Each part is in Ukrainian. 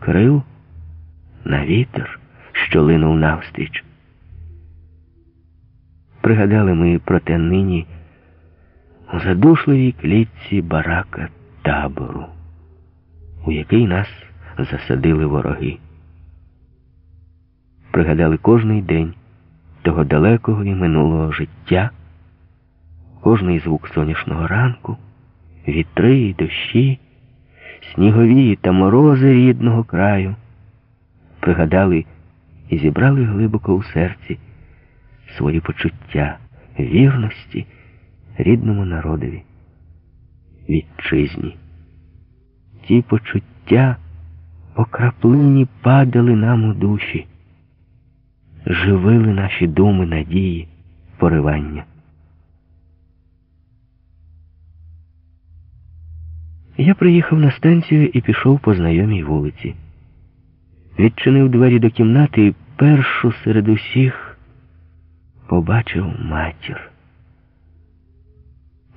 крил на вітер, що линув навстріч. Пригадали ми про те нині у задушливій клітці барака табору, у який нас засадили вороги. Пригадали кожний день того далекого і минулого життя, кожний звук сонячного ранку, вітри і дощі, снігові та морози рідного краю. Пригадали і зібрали глибоко у серці свої почуття вірності рідному народові, вітчизні. Ті почуття по краплині падали нам у душі, живили наші думи, надії, поривання. Я приїхав на станцію і пішов по знайомій вулиці. Відчинив двері до кімнати і першу серед усіх побачив матір.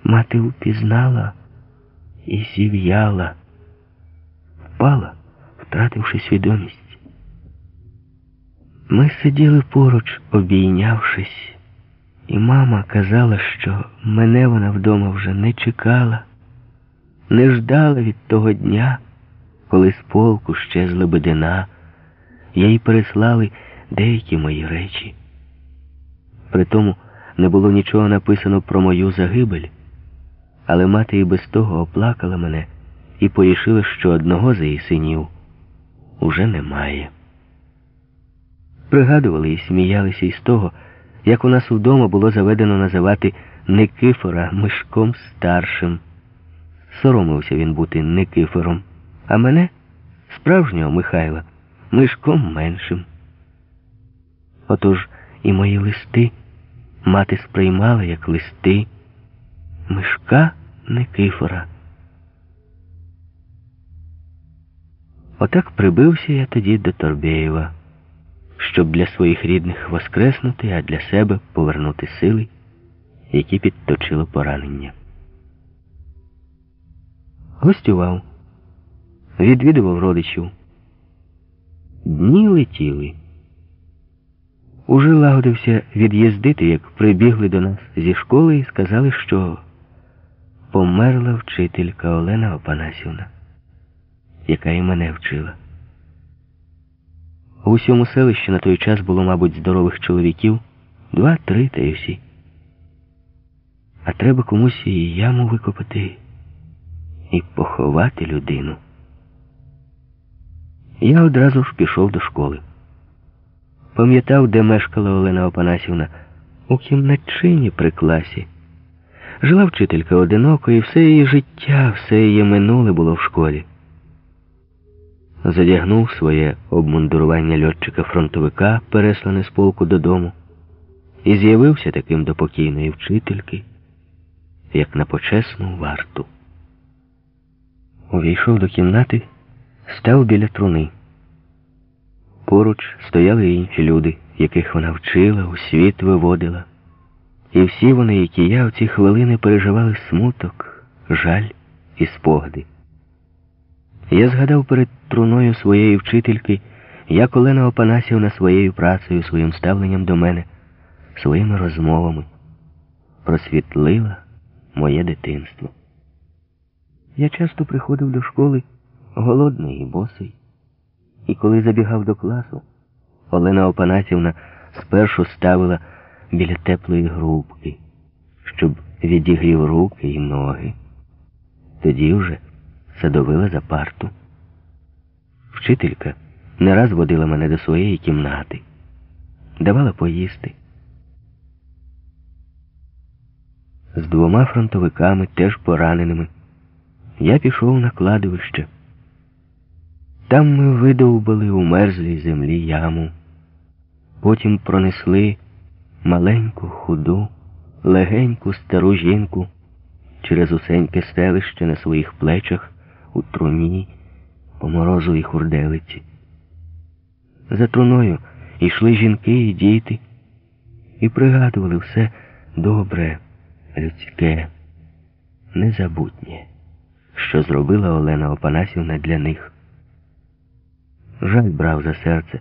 Мати впізнала і зів'яла, впала, втративши свідомість. Ми сиділи поруч, обійнявшись, і мама казала, що мене вона вдома вже не чекала, не ждала від того дня, коли з полку щезли бедина, їй переслали деякі мої речі. При тому не було нічого написано про мою загибель. Але мати і без того оплакала мене і порішила, що одного з її синів уже немає. Пригадували і сміялися із того, як у нас вдома було заведено називати Никифора Мишком старшим. Соромився він бути Никифором, а мене, справжнього Михайла, Мишком меншим. Отож і мої листи мати сприймала як листи. Мишка Никифора. Отак прибився я тоді до Торбєєва, щоб для своїх рідних воскреснути, а для себе повернути сили, які підточило поранення. Гостював, відвідував родичів. Дні летіли. Уже лагодився від'їздити, як прибігли до нас зі школи і сказали, що померла вчителька Олена Опанасівна, яка і мене вчила. У усьому селищі на той час було, мабуть, здорових чоловіків два-три та й всі. А треба комусь і яму викопати і поховати людину. Я одразу ж пішов до школи. Пам'ятав, де мешкала Олена Опанасівна у кімнатчині при класі. Жила вчителька одиноко, і все її життя, все її минуле було в школі. Задягнув своє обмундурування льотчика-фронтовика, переслане з полку додому, і з'явився таким до покійної вчительки, як на почесну варту. Увійшов до кімнати, став біля труни. Поруч стояли інші люди, яких вона вчила, у світ виводила. І всі вони, як і я, у ці хвилини переживали смуток, жаль і спогади. Я згадав перед труною своєї вчительки, як Олена Опанасівна своєю працею, своїм ставленням до мене, своїми розмовами просвітлила моє дитинство. Я часто приходив до школи голодний і босий, і коли забігав до класу, Олена Опанасівна спершу ставила біля теплої грубки, щоб відігрів руки і ноги. Тоді вже садовила за парту. Вчителька не раз водила мене до своєї кімнати, давала поїсти. З двома фронтовиками, теж пораненими, я пішов на кладовище. Там ми видовбали у мерзлій землі яму, потім пронесли маленьку, худу, легеньку стару жінку через усеньке селище на своїх плечах у труні по морозовій хурделиці. За труною йшли жінки і діти і пригадували все добре, людське, незабутнє, що зробила Олена Опанасівна для них. жаль брав за серце.